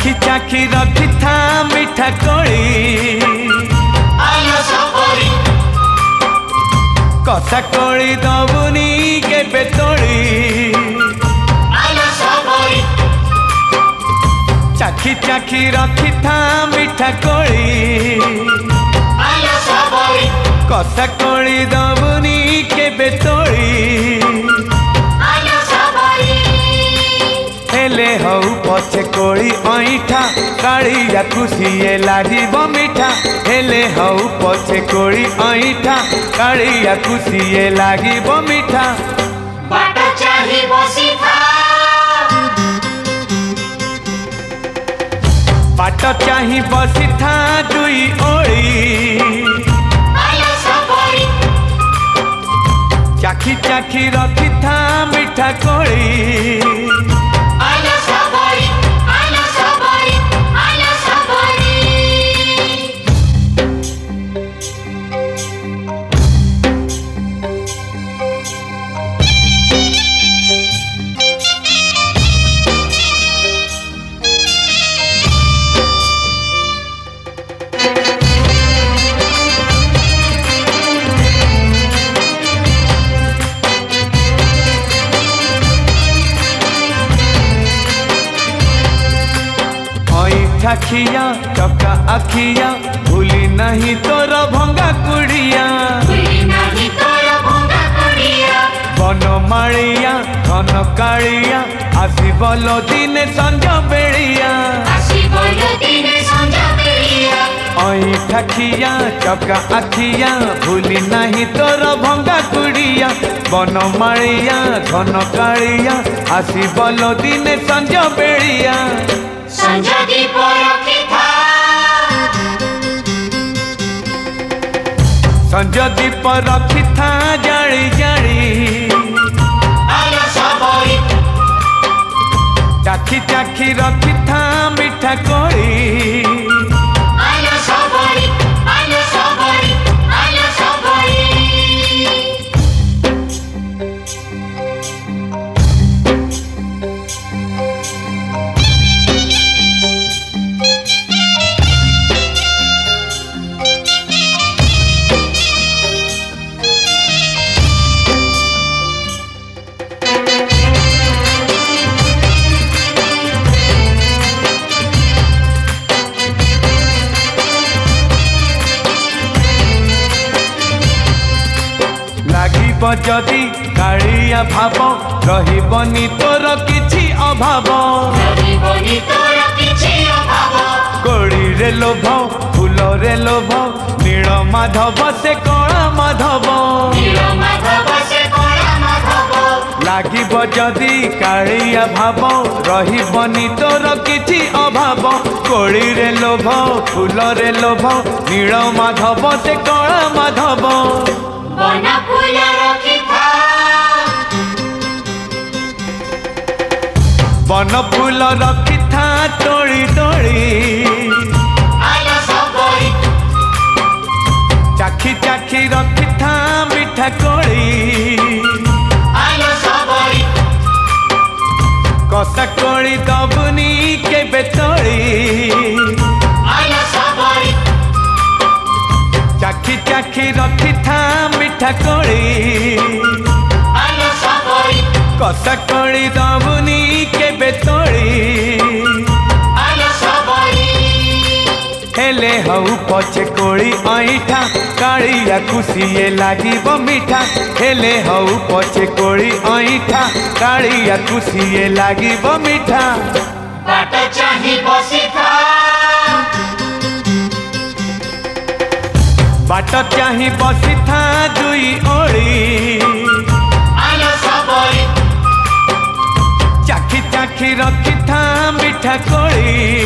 ଆଖି ଚାଖି ରଖିଥା ମିଠା କଳି କଥା କଳି ଦବୁନି କେବେ ତୋଳି ଚାଖି ଚାଖି ରଖିଥା ମିଠା କଳି କଥା କଳି ଦବୁନି କେବେ ତୋଳି ହେଲେ ହଉ ପଛେ କୋଳି ଅଇଁଠା କାଳିଆକୁ ସିଏ ଲାଗିବ ମିଠା ହେଲେ ହଉ ପଛେ କୋଳି ଅଇଁଠା କାଳିଆକୁ ସିଏ ଲାଗିବ ମିଠା ବାଟ ଚାହିଁ ବସିଥା ଦୁଇ চাহি ଚାଖି ଚାଖି ରଖିଥା ମିଠା চাখি अखिया चक्का अखिया भूली नहीं तोर भंगा कुड़िया बन माड़िया घन कालिया आसबल दिन संज बेड़िया अई ठकिया आखिया भूली नहीं तोर भंगा कुड़िया बन माड़िया घन कालिया आसबल दिन संज बेड़िया संजोगी दीप की था संजोगी पोरों जड़ी जड़ी चाखी चाखी रखी था मीठा कोई যাব যদি কালিয়া ভাব রহবনি তোর কিছু অভাব কোড়িরে লোভ ফুলরে লোভ নীল মাধব সে কলা মাধব লাগিব যদি কালিয়া ভাব রহবনি তোর কিছু অভাব কোড়িরে লোভ ফুলরে লোভ নীল মাধব সে কলা মাধব বন ফুল থা তোড়ি তোড়ি চাখি চাখি রক্ষিথা মিঠা কোড়ি কষা কোড়ি দবুনি কেবে তোড়ি চাখি চাখি পিঠা কলি কথা কলি দবুনি কেবে তলি ହେଲେ ହଉ ପଛେ କୋଳି ଅଇଁଠା କାଳିଆକୁ ସିଏ ଲାଗିବ ମିଠା ହେଲେ ହଉ ପଛେ କୋଳି ଅଇଁଠା କାଳିଆକୁ ସିଏ ଲାଗିବ ମିଠା ବାଟ ଚାହିଁ ବସିଥା বাট চাহি বসিথা দুই ওড়ি চাখি চাখি রক্ষিথা মিঠা কোড়ি